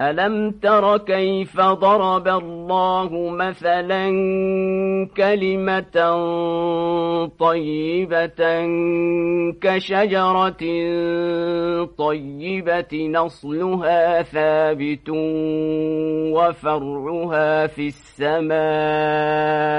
ألم تر كيف ضرب الله مثلا كلمة طيبة كشجرة طيبة نصلها ثابت وفرعها في السماء